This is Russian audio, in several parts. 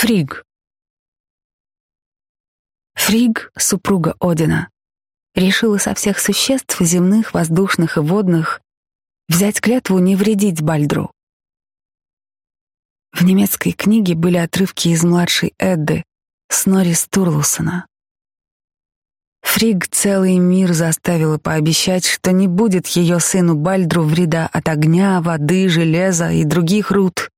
Фриг. Фриг, супруга Одина, решила со всех существ земных, воздушных и водных взять клятву не вредить Бальдру. В немецкой книге были отрывки из младшей Эдды Снори Стурлусона. Фриг целый мир заставила пообещать, что не будет ее сыну Бальдру вреда от огня, воды, железа и других руд,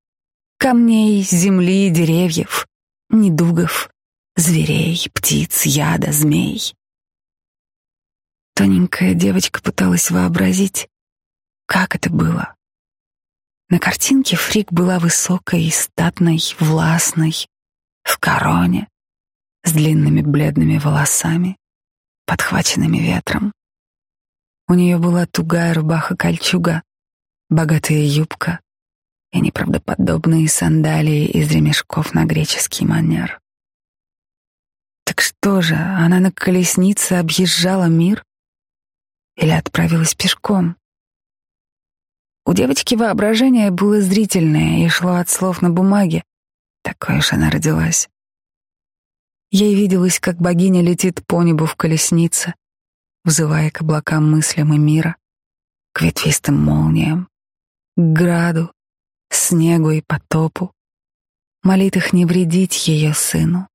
камней, земли, деревьев, недугов, зверей, птиц, яда, змей. Тоненькая девочка пыталась вообразить, как это было. На картинке Фрик была высокой, статной, властной, в короне, с длинными бледными волосами, подхваченными ветром. У нее была тугая рубаха-кольчуга, богатая юбка и неправдоподобные сандалии из ремешков на греческий манер. Так что же, она на колеснице объезжала мир или отправилась пешком? У девочки воображение было зрительное и шло от слов на бумаге. Такой уж она родилась. Ей виделось, как богиня летит по небу в колеснице, взывая к облакам мыслям и мира, к ветвистым молниям, к граду, снегу и потопу, молит их не вредить ее сыну,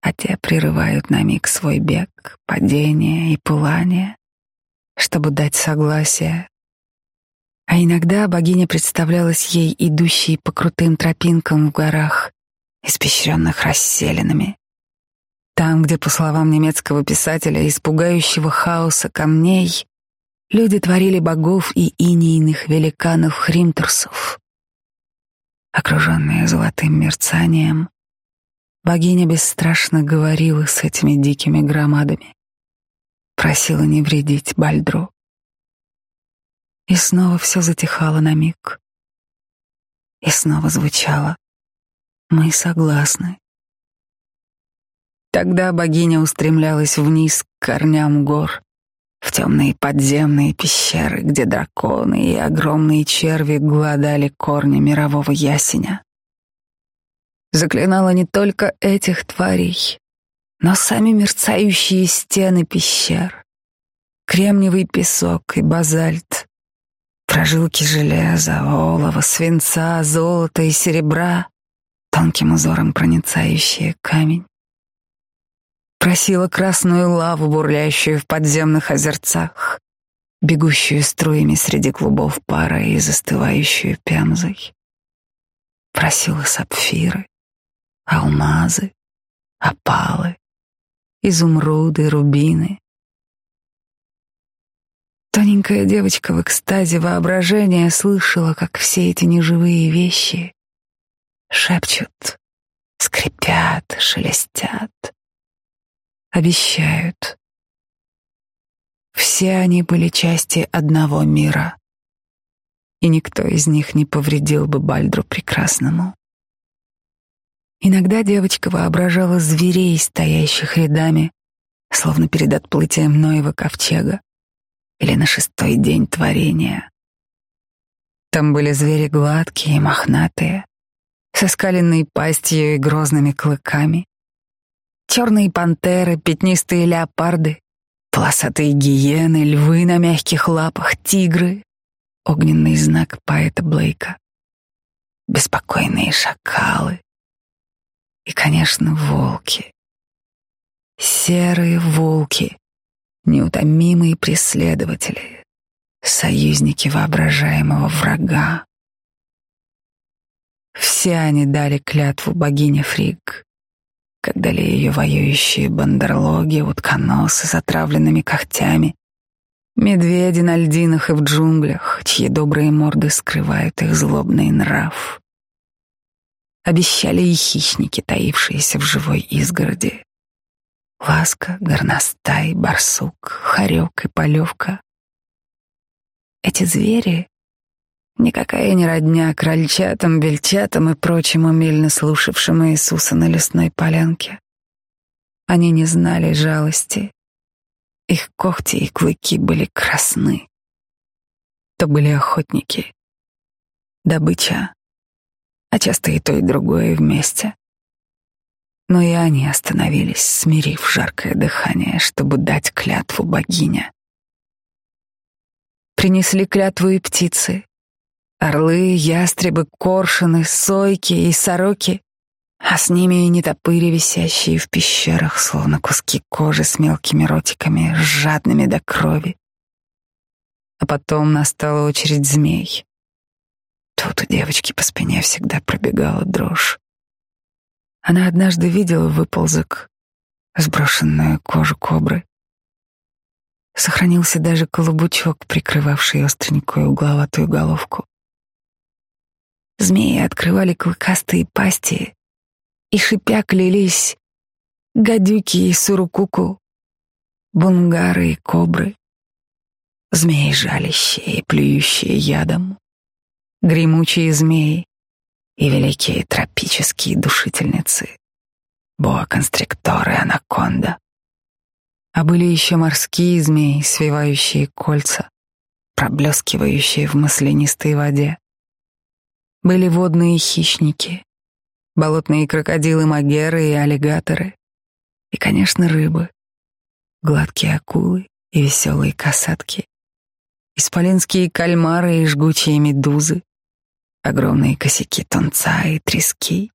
а те прерывают на миг свой бег, падение и пылание, чтобы дать согласие. А иногда богиня представлялась ей идущей по крутым тропинкам в горах, испещренных расселенными, там, где, по словам немецкого писателя, из пугающего хаоса камней люди творили богов и инейных великанов-хримтерсов. Окруженная золотым мерцанием, богиня бесстрашно говорила с этими дикими громадами, просила не вредить Бальдру. И снова все затихало на миг. И снова звучало «Мы согласны». Тогда богиня устремлялась вниз к корням гор, в темные подземные пещеры, где драконы и огромные черви гладали корни мирового ясеня. Заклинала не только этих тварей, но сами мерцающие стены пещер, кремниевый песок и базальт, прожилки железа, олова, свинца, золота и серебра, тонким узором проницающие камень просила красную лаву, бурлящую в подземных озерцах, бегущую струями среди клубов пара и застывающую пемзой. Просила сапфиры, алмазы, опалы, изумруды, рубины. Тоненькая девочка в экстазе воображения слышала, как все эти неживые вещи шепчут, скрипят, шелестят обещают. Все они были части одного мира, и никто из них не повредил бы Бальдру Прекрасному. Иногда девочка воображала зверей, стоящих рядами, словно перед отплытием Ноева ковчега или на шестой день творения. Там были звери гладкие и мохнатые, со скаленной пастью и грозными клыками, Черные пантеры, пятнистые леопарды, полосатые гиены, львы на мягких лапах, тигры. Огненный знак поэта Блейка. Беспокойные шакалы. И, конечно, волки. Серые волки, неутомимые преследователи, союзники воображаемого врага. Все они дали клятву богине Фриг когда ли ее воюющие бандерлоги, утконосы с отравленными когтями, медведи на льдинах и в джунглях, чьи добрые морды скрывают их злобный нрав. Обещали и хищники, таившиеся в живой изгороди. Ласка, горностай, барсук, хорек и полевка. Эти звери Никакая не родня крольчатам, бельчатам и прочим умельно слушавшим Иисуса на лесной полянке. Они не знали жалости. Их когти и клыки были красны. То были охотники. Добыча. А часто и то, и другое вместе. Но и они остановились, смирив жаркое дыхание, чтобы дать клятву богине. Принесли клятву и птицы. Орлы, ястребы, коршуны, сойки и сороки, а с ними и нетопыри, висящие в пещерах, словно куски кожи с мелкими ротиками, жадными до крови. А потом настала очередь змей. Тут у девочки по спине всегда пробегала дрожь. Она однажды видела выползок, сброшенную кожу кобры. Сохранился даже колобучок, прикрывавший остренькую угловатую головку. Змеи открывали клыкастые пасти и, шипя, клялись гадюки и сурукуку, бунгары и кобры, змеи жалящие и плюющие ядом, гремучие змеи и великие тропические душительницы, боа-констрикторы анаконда. А были еще морские змеи, свивающие кольца, проблескивающие в маслянистой воде. Были водные хищники, болотные крокодилы Магеры и аллигаторы, и, конечно, рыбы, гладкие акулы и веселые касатки, исполинские кальмары и жгучие медузы, огромные косяки тунца и трески.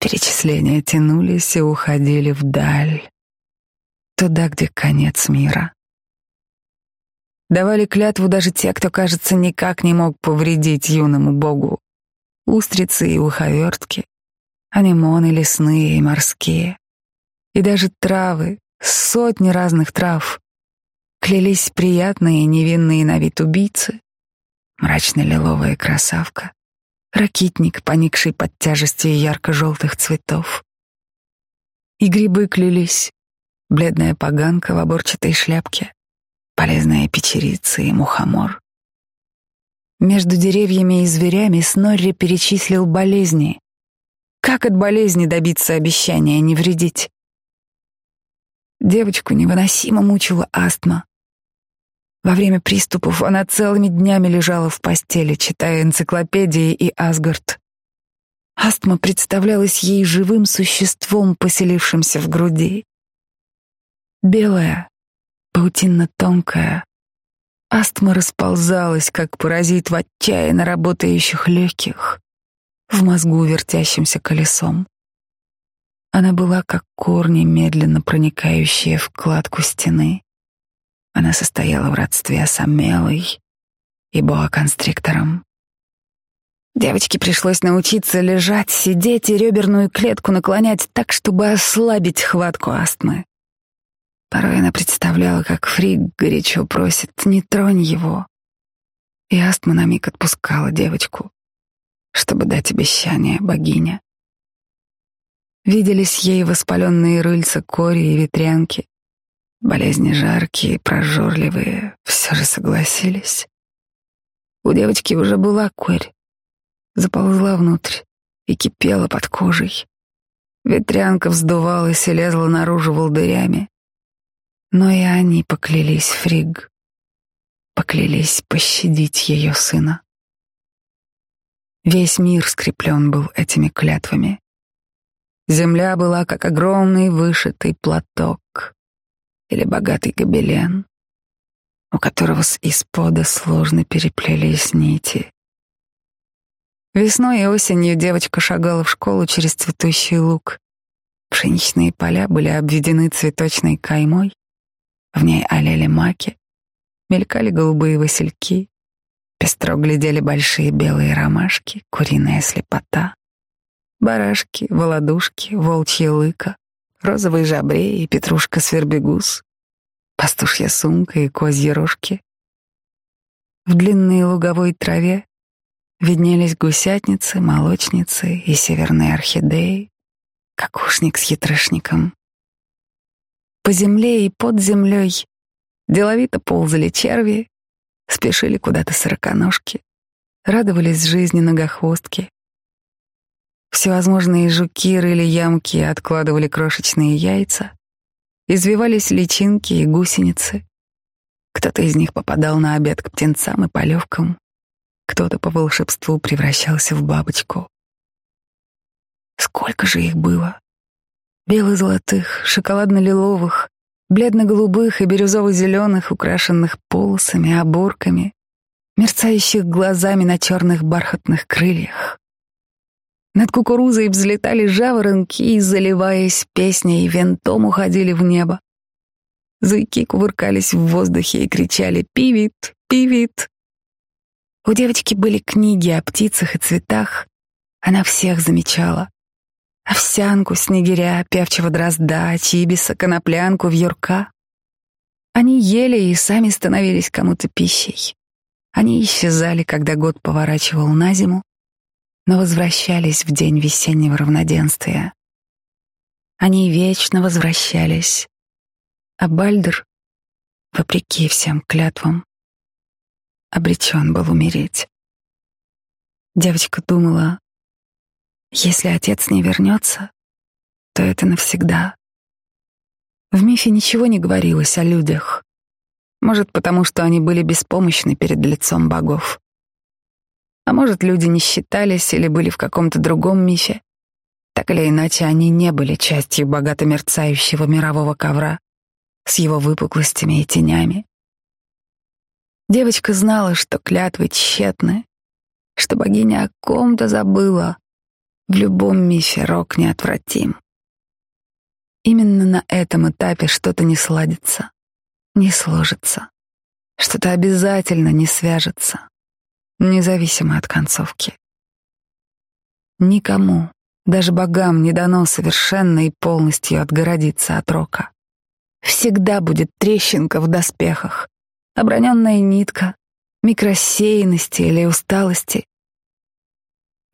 Перечисления тянулись и уходили вдаль, туда, где конец мира. Давали клятву даже те, кто, кажется, никак не мог повредить юному богу. Устрицы и уховертки, анемоны лесные и морские, и даже травы, сотни разных трав. Клялись приятные невинные на вид убийцы, мрачно-лиловая красавка, ракитник, поникший под тяжестью ярко-желтых цветов. И грибы клялись, бледная поганка в оборчатой шляпке, полезная печерица и мухомор. Между деревьями и зверями Снорри перечислил болезни. Как от болезни добиться обещания не вредить? Девочку невыносимо мучила астма. Во время приступов она целыми днями лежала в постели, читая энциклопедии и Асгард. Астма представлялась ей живым существом, поселившимся в груди. Белая, паутинно-тонкая. Астма расползалась, как паразит в отчаянно работающих легких, в мозгу вертящимся колесом. Она была как корни, медленно проникающие в кладку стены. Она состояла в родстве с Амелой и боа-констриктором. Девочке пришлось научиться лежать, сидеть и реберную клетку наклонять так, чтобы ослабить хватку астмы. Порой она представляла, как Фриг горячо просит «не тронь его». И астма на миг отпускала девочку, чтобы дать обещание богине. Виделись ей воспаленные рыльца кори и ветрянки, болезни жаркие, прожорливые, все же согласились. У девочки уже была корь, заползла внутрь и кипела под кожей. Ветрянка вздувалась и лезла наружу волдырями. Но и они поклялись Фриг, поклялись пощадить ее сына. Весь мир скреплен был этими клятвами. Земля была как огромный вышитый платок или богатый гобелен, у которого с испода сложно переплелись нити. Весной и осенью девочка шагала в школу через цветущий луг. Пшеничные поля были обведены цветочной каймой, в ней олели маки, мелькали голубые васильки, пестро глядели большие белые ромашки, куриная слепота, барашки, володушки, волчья лыка, розовый жабрей и петрушка-свербегус, пастушья сумка и козьи рожки. В длинной луговой траве виднелись гусятницы, молочницы и северные орхидеи, кокушник с ятрышником, по земле и под землей деловито ползали черви, спешили куда-то сороконожки, радовались жизни многохвостки. Всевозможные жуки рыли ямки и откладывали крошечные яйца, извивались личинки и гусеницы. Кто-то из них попадал на обед к птенцам и полевкам, кто-то по волшебству превращался в бабочку. Сколько же их было? Бело-золотых, шоколадно-лиловых, бледно-голубых и бирюзово-зеленых, украшенных полосами, оборками, мерцающих глазами на черных бархатных крыльях. Над кукурузой взлетали жаворонки заливаясь песней, винтом уходили в небо. Зайки кувыркались в воздухе и кричали «Пивит! Пивит!». У девочки были книги о птицах и цветах. Она всех замечала. Овсянку, снегиря, певчего дрозда, чибиса, коноплянку, вьюрка. Они ели и сами становились кому-то пищей. Они исчезали, когда год поворачивал на зиму, но возвращались в день весеннего равноденствия. Они вечно возвращались. А Бальдер, вопреки всем клятвам, обречен был умереть. Девочка думала, если отец не вернется, то это навсегда. В мифе ничего не говорилось о людях. Может, потому что они были беспомощны перед лицом богов. А может, люди не считались или были в каком-то другом мифе. Так или иначе, они не были частью богато мерцающего мирового ковра с его выпуклостями и тенями. Девочка знала, что клятвы тщетны, что богиня о ком-то забыла. В любом мифе рок неотвратим. Именно на этом этапе что-то не сладится, не сложится, что-то обязательно не свяжется независимо от концовки. Никому, даже богам, не дано совершенно и полностью отгородиться от рока. Всегда будет трещинка в доспехах, оброненная нитка, микросеянности или усталости.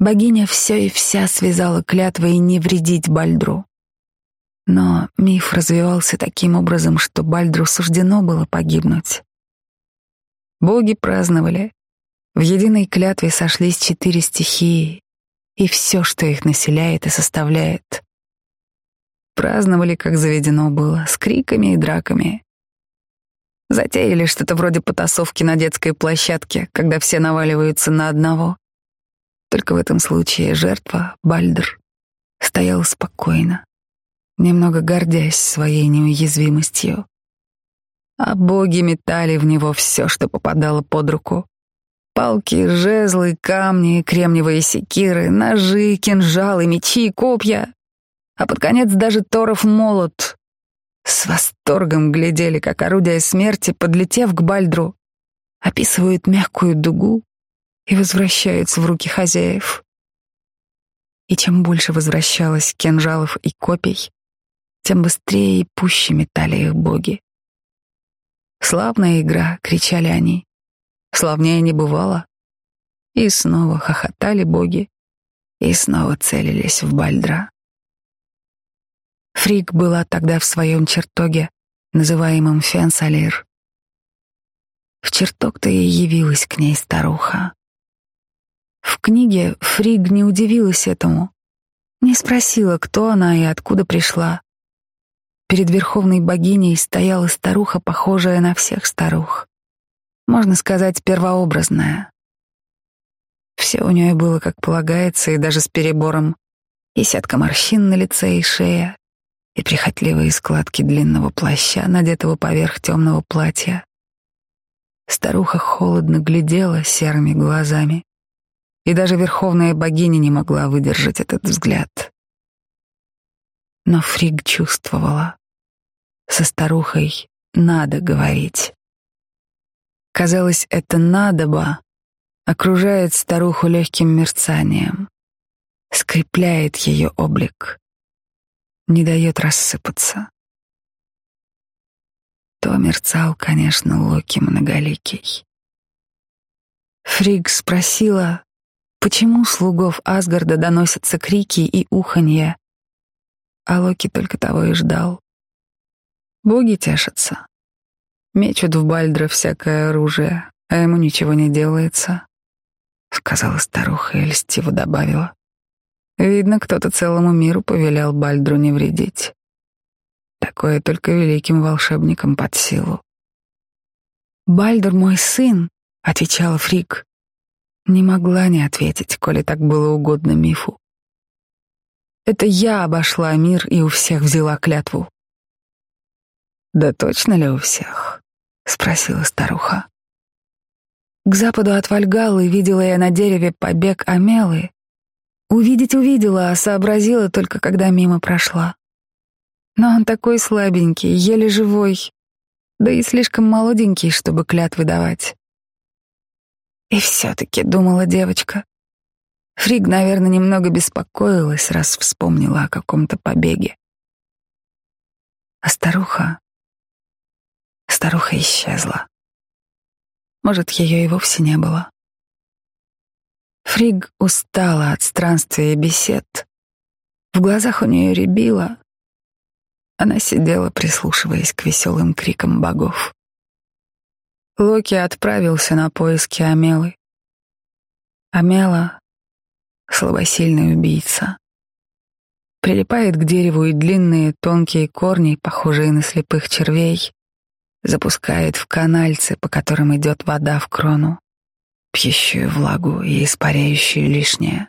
Богиня все и вся связала клятвой не вредить Бальдру. Но миф развивался таким образом, что Бальдру суждено было погибнуть. Боги праздновали, в единой клятве сошлись четыре стихии и все, что их населяет и составляет. Праздновали, как заведено было, с криками и драками. Затеяли что-то вроде потасовки на детской площадке, когда все наваливаются на одного. Только в этом случае жертва, Бальдер, стоял спокойно, немного гордясь своей неуязвимостью. А боги метали в него все, что попадало под руку. Палки, жезлы, камни, кремниевые секиры, ножи, кинжалы, мечи, копья. А под конец даже Торов молот. С восторгом глядели, как орудие смерти, подлетев к Бальдру, описывают мягкую дугу и возвращаются в руки хозяев. И чем больше возвращалось кинжалов и копий, тем быстрее и пуще метали их боги. «Славная игра!» — кричали они. Славнее не бывало. И снова хохотали боги, и снова целились в Бальдра. Фрик была тогда в своем чертоге, называемом Фенсалир. В чертог-то и явилась к ней старуха. В книге Фриг не удивилась этому, не спросила, кто она и откуда пришла. Перед верховной богиней стояла старуха, похожая на всех старух можно сказать, первообразная. Все у нее было как полагается, и даже с перебором. И сетка морщин на лице и шее, и прихотливые складки длинного плаща, надетого поверх темного платья. Старуха холодно глядела серыми глазами, и даже верховная богиня не могла выдержать этот взгляд. Но Фриг чувствовала, со старухой надо говорить. Казалось, это надоба окружает старуху легким мерцанием, скрепляет ее облик, не дает рассыпаться. То мерцал, конечно, Локи многоликий. Фриг спросила, почему слугов Асгарда доносятся крики и уханья, а Локи только того и ждал. Боги тешатся. Мечут в Бальдра всякое оружие, а ему ничего не делается, — сказала старуха и льстиво добавила. Видно, кто-то целому миру повелел Бальдру не вредить. Такое только великим волшебникам под силу. «Бальдр мой сын», — отвечала Фрик. Не могла не ответить, коли так было угодно мифу. Это я обошла мир и у всех взяла клятву. «Да точно ли у всех?» — спросила старуха. К западу от Вальгаллы видела я на дереве побег Амелы. Увидеть увидела, а сообразила только, когда мимо прошла. Но он такой слабенький, еле живой, да и слишком молоденький, чтобы клятвы давать. И все-таки, думала девочка, Фриг, наверное, немного беспокоилась, раз вспомнила о каком-то побеге. А старуха... Старуха исчезла. Может, ее и вовсе не было. Фриг устала от странствия и бесед. В глазах у нее рябило. Она сидела, прислушиваясь к веселым крикам богов. Локи отправился на поиски Амелы. Амела — слабосильный убийца. Прилипает к дереву и длинные тонкие корни, похожие на слепых червей, запускает в канальцы, по которым идет вода в крону, пьющую влагу и испаряющую лишнее.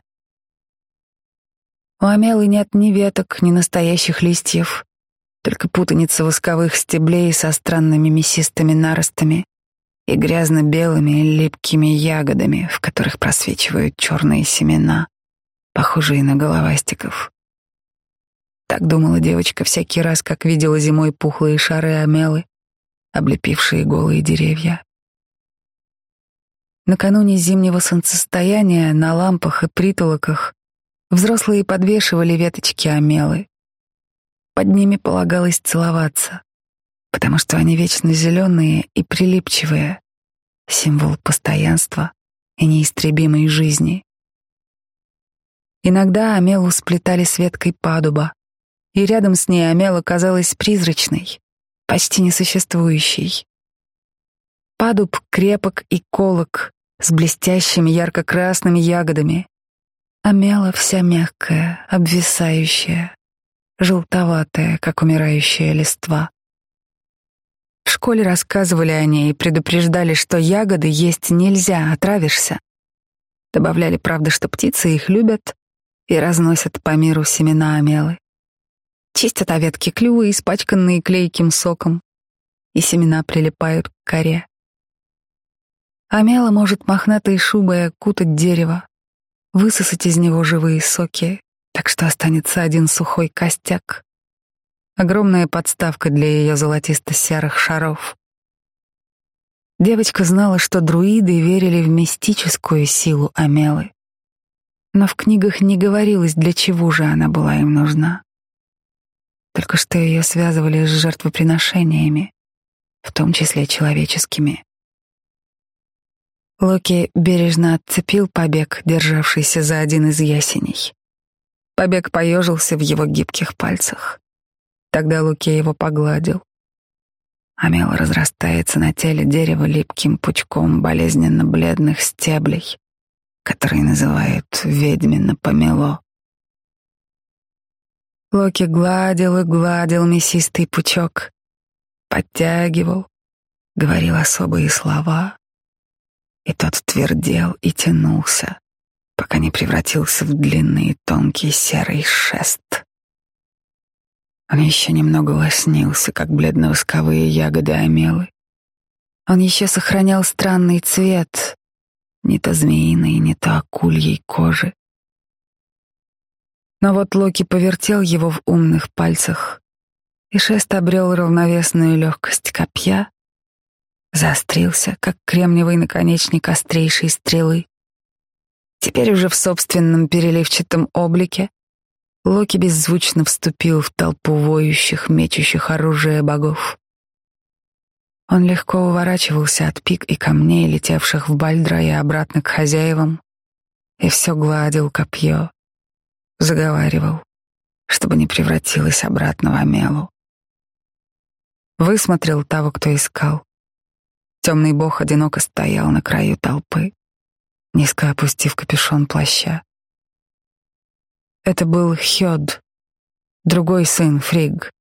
У Амелы нет ни веток, ни настоящих листьев, только путаница восковых стеблей со странными мясистыми наростами и грязно-белыми липкими ягодами, в которых просвечивают черные семена, похожие на головастиков. Так думала девочка всякий раз, как видела зимой пухлые шары Амелы, облепившие голые деревья. Накануне зимнего солнцестояния на лампах и притолоках взрослые подвешивали веточки амелы. Под ними полагалось целоваться, потому что они вечно зеленые и прилипчивые, символ постоянства и неистребимой жизни. Иногда амелу сплетали с веткой падуба, и рядом с ней амела казалась призрачной, почти несуществующий. Падуб крепок и колок с блестящими ярко-красными ягодами, а мела вся мягкая, обвисающая, желтоватая, как умирающая листва. В школе рассказывали о ней и предупреждали, что ягоды есть нельзя, отравишься. Добавляли, правда, что птицы их любят и разносят по миру семена амелы чистят о ветки клювы, испачканные клейким соком, и семена прилипают к коре. Амела может мохнатой шубой окутать дерево, высосать из него живые соки, так что останется один сухой костяк. Огромная подставка для ее золотисто-серых шаров. Девочка знала, что друиды верили в мистическую силу Амелы. Но в книгах не говорилось, для чего же она была им нужна. Только что ее связывали с жертвоприношениями, в том числе человеческими. Локи бережно отцепил побег, державшийся за один из ясеней. Побег поежился в его гибких пальцах. Тогда Луки его погладил. Амел разрастается на теле дерева липким пучком болезненно бледных стеблей, которые называют ведьмино помело. Локи гладил и гладил мясистый пучок, подтягивал, говорил особые слова, и тот твердел и тянулся, пока не превратился в длинный тонкий серый шест. Он еще немного лоснился, как бледно-восковые ягоды омелы. Он еще сохранял странный цвет, не то змеиной, не то акульей кожи. Но вот Локи повертел его в умных пальцах, и шест обрел равновесную легкость копья, заострился, как кремниевый наконечник острейшей стрелы. Теперь уже в собственном переливчатом облике Локи беззвучно вступил в толпу воющих, мечущих оружие богов. Он легко уворачивался от пик и камней, летевших в Бальдра и обратно к хозяевам, и все гладил копье, заговаривал, чтобы не превратилась обратно в Амелу. Высмотрел того, кто искал. Темный бог одиноко стоял на краю толпы, низко опустив капюшон плаща. Это был Хёд, другой сын Фриг.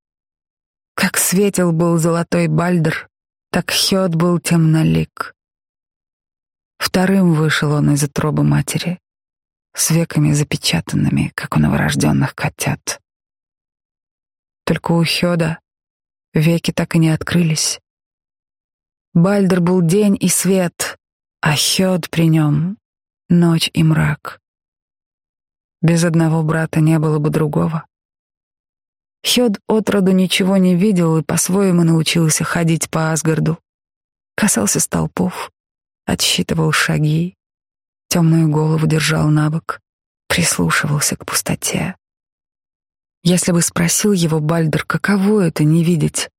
Как светел был золотой Бальдер, так Хёд был темнолик. Вторым вышел он из утробы матери. с веками запечатанными, как у новорожденных котят. Только у Хёда веки так и не открылись. Бальдер был день и свет, а Хёд при нем — ночь и мрак. Без одного брата не было бы другого. Хёд отроду ничего не видел и по-своему научился ходить по Асгарду. Касался столпов, отсчитывал шаги, темную голову держал на бок, прислушивался к пустоте. Если бы спросил его Бальдер, каково это не видеть,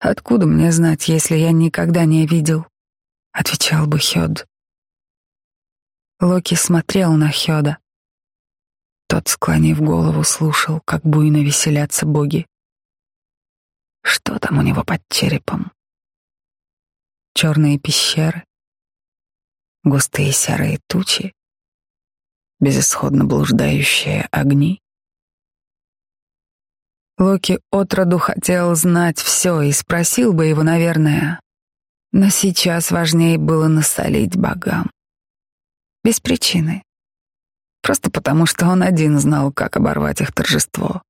откуда мне знать, если я никогда не видел, отвечал бы Хёд. Локи смотрел на Хёда. Тот, склонив голову, слушал, как буйно веселятся боги. Что там у него под черепом? Черные пещеры, густые серые тучи, безысходно блуждающие огни. Локи отроду хотел знать все и спросил бы его, наверное, но сейчас важнее было насолить богам. Без причины. Просто потому, что он один знал, как оборвать их торжество.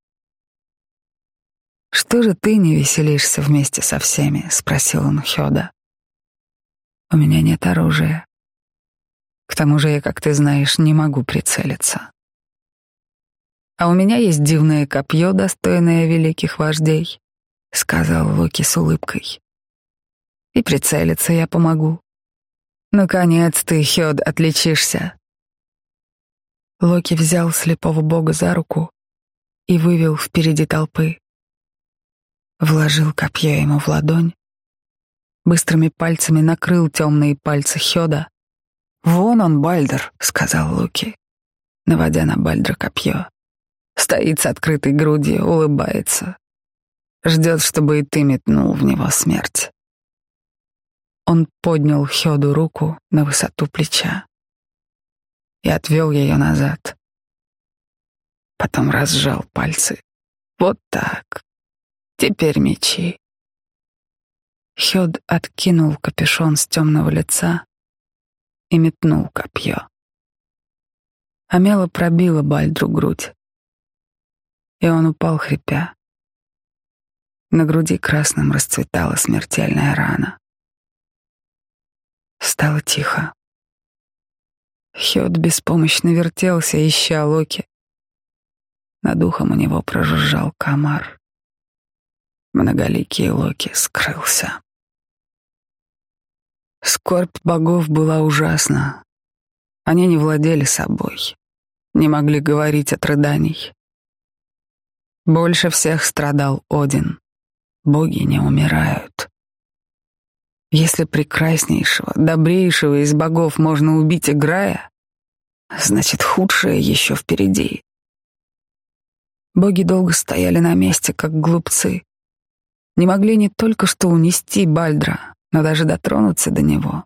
«Что же ты не веселишься вместе со всеми?» — спросил он Хёда. «У меня нет оружия. К тому же я, как ты знаешь, не могу прицелиться. А у меня есть дивное копье, достойное великих вождей», — сказал Локи с улыбкой. «И прицелиться я помогу. Наконец ты, Хёд, отличишься. Локи взял слепого бога за руку и вывел впереди толпы. Вложил копье ему в ладонь, быстрыми пальцами накрыл темные пальцы Хёда. «Вон он, Бальдер», — сказал Луки, наводя на Бальдра копье. Стоит с открытой грудью, улыбается. Ждет, чтобы и ты метнул в него смерть. Он поднял Хёду руку на высоту плеча и отвел ее назад. Потом разжал пальцы. Вот так. Теперь мечи. Хёд откинул капюшон с темного лица и метнул копье. Амела пробила Бальдру грудь, и он упал, хрипя. На груди красным расцветала смертельная рана. Стало тихо. Хёд беспомощно вертелся, ища Локи. Над ухом у него прожужжал комар. Многоликий Локи скрылся. Скорбь богов была ужасна. Они не владели собой, не могли говорить от рыданий. Больше всех страдал Один. Боги не умирают. Если прекраснейшего, добрейшего из богов можно убить, играя, значит, худшее еще впереди. Боги долго стояли на месте, как глупцы. Не могли не только что унести Бальдра, но даже дотронуться до него.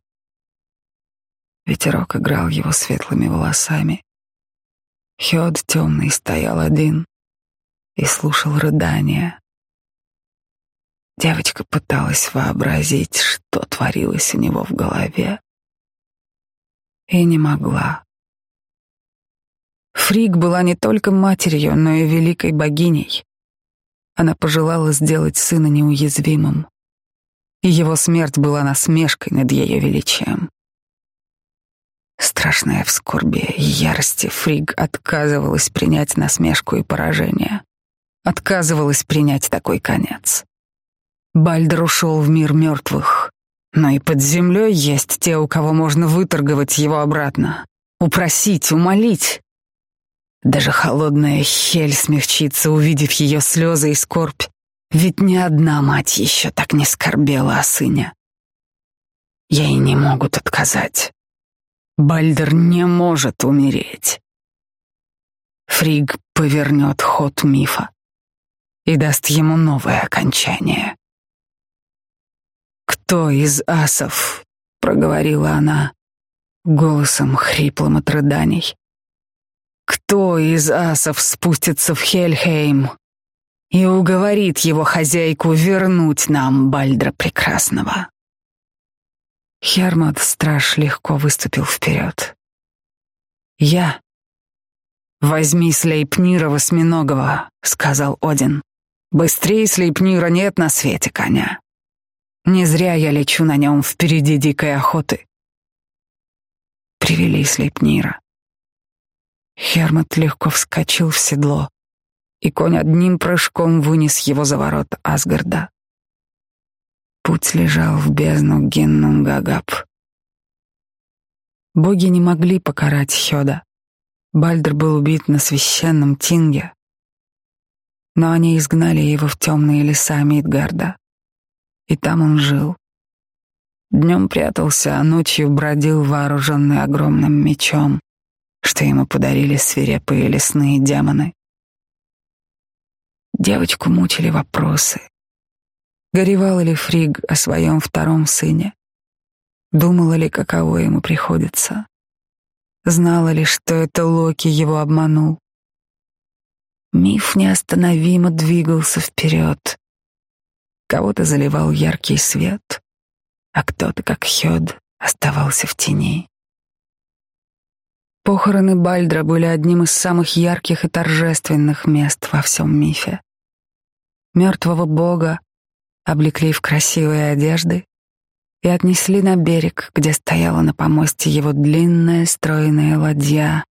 Ветерок играл его светлыми волосами. Хёд темный стоял один и слушал рыдания. Девочка пыталась вообразить, что творилось у него в голове. И не могла. Фрик была не только матерью, но и великой богиней. Она пожелала сделать сына неуязвимым. И его смерть была насмешкой над ее величием. Страшная в скорби и ярости Фриг отказывалась принять насмешку и поражение. Отказывалась принять такой конец. Бальдер ушел в мир мертвых. Но и под землей есть те, у кого можно выторговать его обратно. Упросить, умолить. Даже холодная хель смягчится, увидев ее слезы и скорбь. Ведь ни одна мать еще так не скорбела о сыне. Ей не могут отказать. Бальдер не может умереть. Фриг повернет ход мифа и даст ему новое окончание. «Кто из асов?» — проговорила она голосом хриплым от рыданий. «Кто из асов спустится в Хельхейм и уговорит его хозяйку вернуть нам Бальдра Прекрасного?» Хермот, страж, легко выступил вперед. «Я», «Возьми Слейпнира восьминогого», — сказал Один. «Быстрее Слейпнира нет на свете коня. Не зря я лечу на нем впереди дикой охоты». Привели Слейпнира. Хермот легко вскочил в седло, и конь одним прыжком вынес его за ворот Асгарда. Путь лежал в бездну Геннунгагап. Боги не могли покарать Хёда. Бальдер был убит на священном Тинге, но они изгнали его в темные леса Мидгарда, и там он жил. Днем прятался, а ночью бродил вооруженный огромным мечом, что ему подарили свирепые лесные демоны. Девочку мучили вопросы. Горевал ли Фриг о своем втором сыне? Думала ли, каково ему приходится? Знала ли, что это Локи его обманул? Миф неостановимо двигался вперед. Кого-то заливал яркий свет, а кто-то, как Хёд, оставался в тени. Похороны Бальдра были одним из самых ярких и торжественных мест во всем мифе. Мертвого бога облекли в красивые одежды и отнесли на берег, где стояла на помосте его длинная стройная ладья,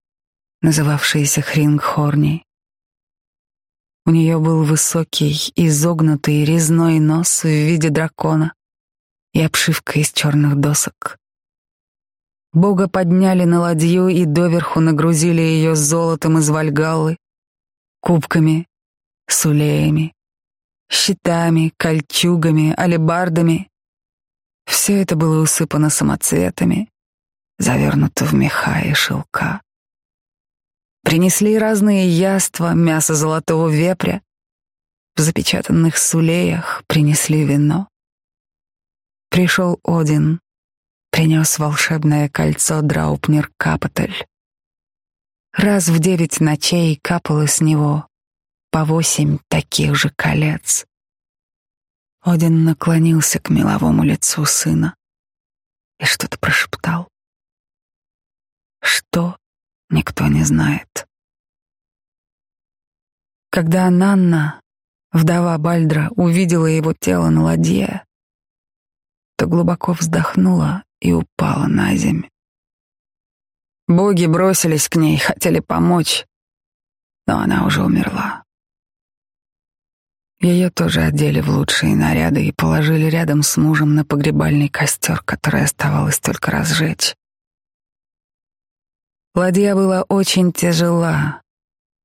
называвшаяся Хрингхорни. У нее был высокий, изогнутый резной нос в виде дракона и обшивка из черных досок. Бога подняли на ладью и доверху нагрузили ее золотом из Вальгаллы, кубками, сулеями, щитами, кольчугами, алебардами. Все это было усыпано самоцветами, завернуто в меха и шелка. Принесли разные яства, мясо золотого вепря. В запечатанных сулеях принесли вино. Пришел Один, принес волшебное кольцо Драупнер Капотель. Раз в девять ночей капало с него по восемь таких же колец. Один наклонился к меловому лицу сына и что-то прошептал. Что, никто не знает. Когда Нанна, вдова Бальдра, увидела его тело на ладье, то глубоко вздохнула и упала на земь. Боги бросились к ней, хотели помочь, но она уже умерла. Ее тоже одели в лучшие наряды и положили рядом с мужем на погребальный костер, который оставалось только разжечь. Ладья была очень тяжела.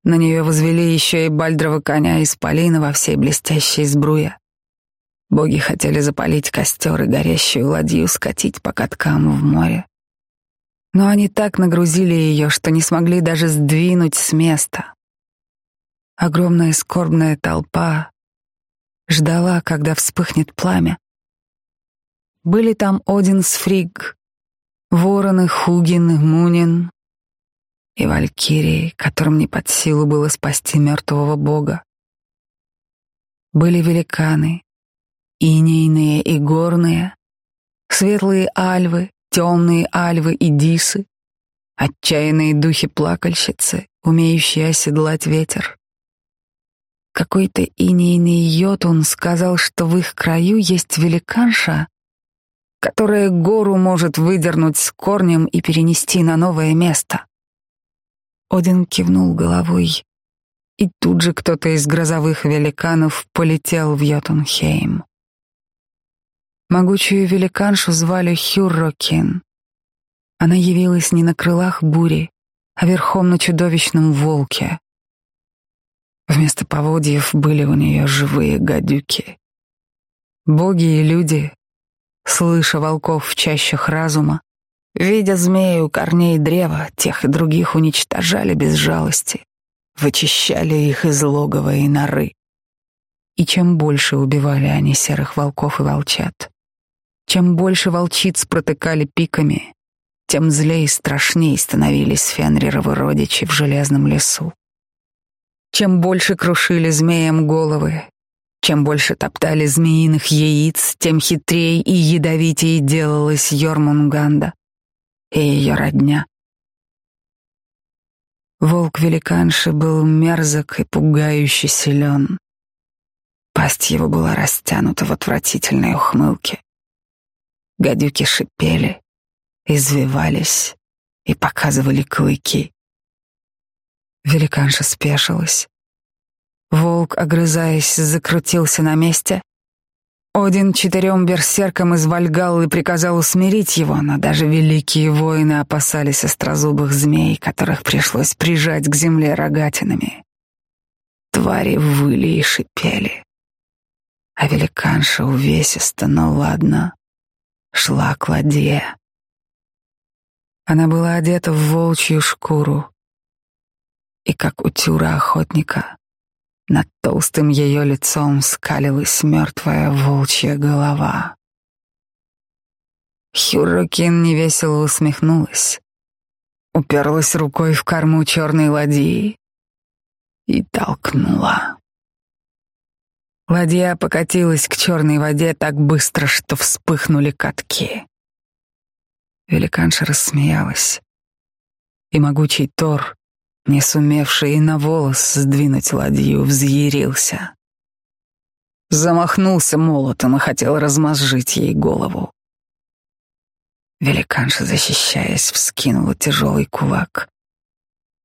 На нее возвели еще и бальдрова коня из полина во всей блестящей сбруе. Боги хотели запалить костер и горящую ладью скатить по каткам в море. Но они так нагрузили ее, что не смогли даже сдвинуть с места. Огромная скорбная толпа ждала, когда вспыхнет пламя. Были там Один с Фриг, вороны Хугин, Мунин и Валькирии, которым не под силу было спасти мертвого бога. Были великаны, инейные и горные, светлые альвы, темные альвы и дисы, отчаянные духи-плакальщицы, умеющие оседлать ветер. Какой-то инейный йотун сказал, что в их краю есть великанша, которая гору может выдернуть с корнем и перенести на новое место. Один кивнул головой, и тут же кто-то из грозовых великанов полетел в Йотунхейм. Могучую великаншу звали Хюррокин. Она явилась не на крылах бури, а верхом на чудовищном волке. Вместо поводьев были у нее живые гадюки. Боги и люди, слыша волков в чащах разума, видя змею корней древа, тех и других уничтожали без жалости, вычищали их из логова и норы. И чем больше убивали они серых волков и волчат, чем больше волчиц протыкали пиками, тем злее и страшнее становились Фенрировы родичи в железном лесу. Чем больше крушили змеям головы, чем больше топтали змеиных яиц, тем хитрее и ядовитее делалась Йормунганда и ее родня. Волк-великанши был мерзок и пугающе силен. Пасть его была растянута в отвратительной ухмылке. Гадюки шипели, извивались и показывали клыки. Великанша спешилась. Волк, огрызаясь, закрутился на месте. Один четырем берсеркам из Вальгаллы приказал усмирить его, но даже великие воины опасались острозубых змей, которых пришлось прижать к земле рогатинами. Твари выли и шипели. А великанша увесисто, но ладно, шла к ладье. Она была одета в волчью шкуру, и как у тюра охотника над толстым ее лицом скалилась мертвая волчья голова. Хюррокин невесело усмехнулась, уперлась рукой в корму черной ладьи и толкнула. Ладья покатилась к черной воде так быстро, что вспыхнули катки. Великанша рассмеялась, и могучий Тор, не сумевший и на волос сдвинуть ладью, взъярился. Замахнулся молотом и хотел размозжить ей голову. Великанша, защищаясь, вскинула тяжелый кулак.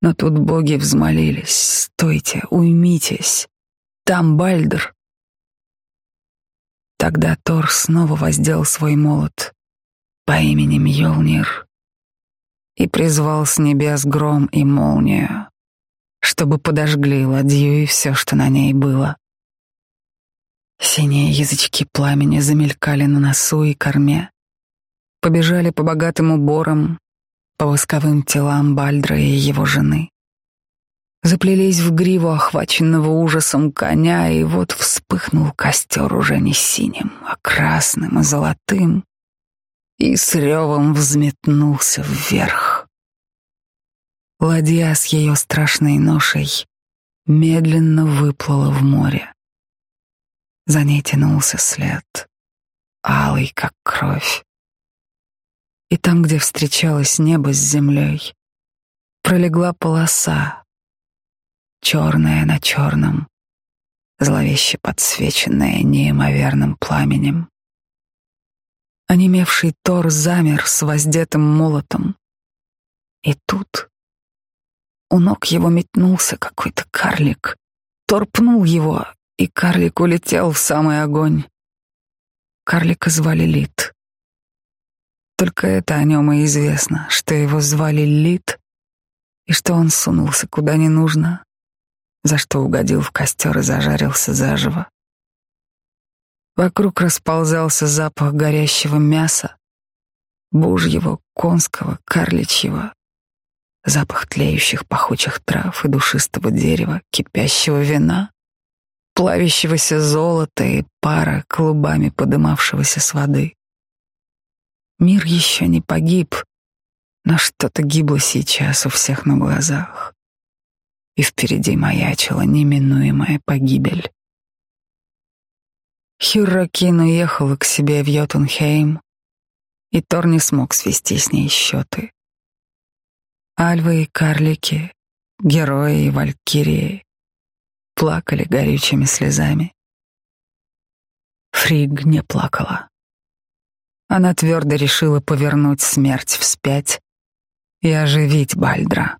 Но тут боги взмолились. «Стойте, уймитесь! Там Бальдр!» Тогда Тор снова воздел свой молот по имени Мьёлнир и призвал с небес гром и молнию, чтобы подожгли ладью и все, что на ней было. Синие язычки пламени замелькали на носу и корме, побежали по богатым уборам, по восковым телам Бальдра и его жены заплелись в гриву охваченного ужасом коня, и вот вспыхнул костер уже не синим, а красным и золотым, и с ревом взметнулся вверх. Ладья с ее страшной ношей медленно выплыла в море. За ней тянулся след, алый, как кровь. И там, где встречалось небо с землей, пролегла полоса, черное на черном, зловеще подсвеченное неимоверным пламенем. Онемевший Тор замер с воздетым молотом. И тут у ног его метнулся какой-то карлик. Тор пнул его, и карлик улетел в самый огонь. Карлика звали Лит. Только это о нем и известно, что его звали Лит, и что он сунулся куда не нужно, за что угодил в костер и зажарился заживо. Вокруг расползался запах горящего мяса, бужьего, конского, карличьего, запах тлеющих пахучих трав и душистого дерева, кипящего вина, плавящегося золота и пара клубами подымавшегося с воды. Мир еще не погиб, но что-то гибло сейчас у всех на глазах и впереди маячила неминуемая погибель. Хюрракин уехала к себе в Йотунхейм, и Тор не смог свести с ней счеты. Альвы и карлики, герои и валькирии плакали горючими слезами. Фриг не плакала. Она твердо решила повернуть смерть вспять и оживить Бальдра.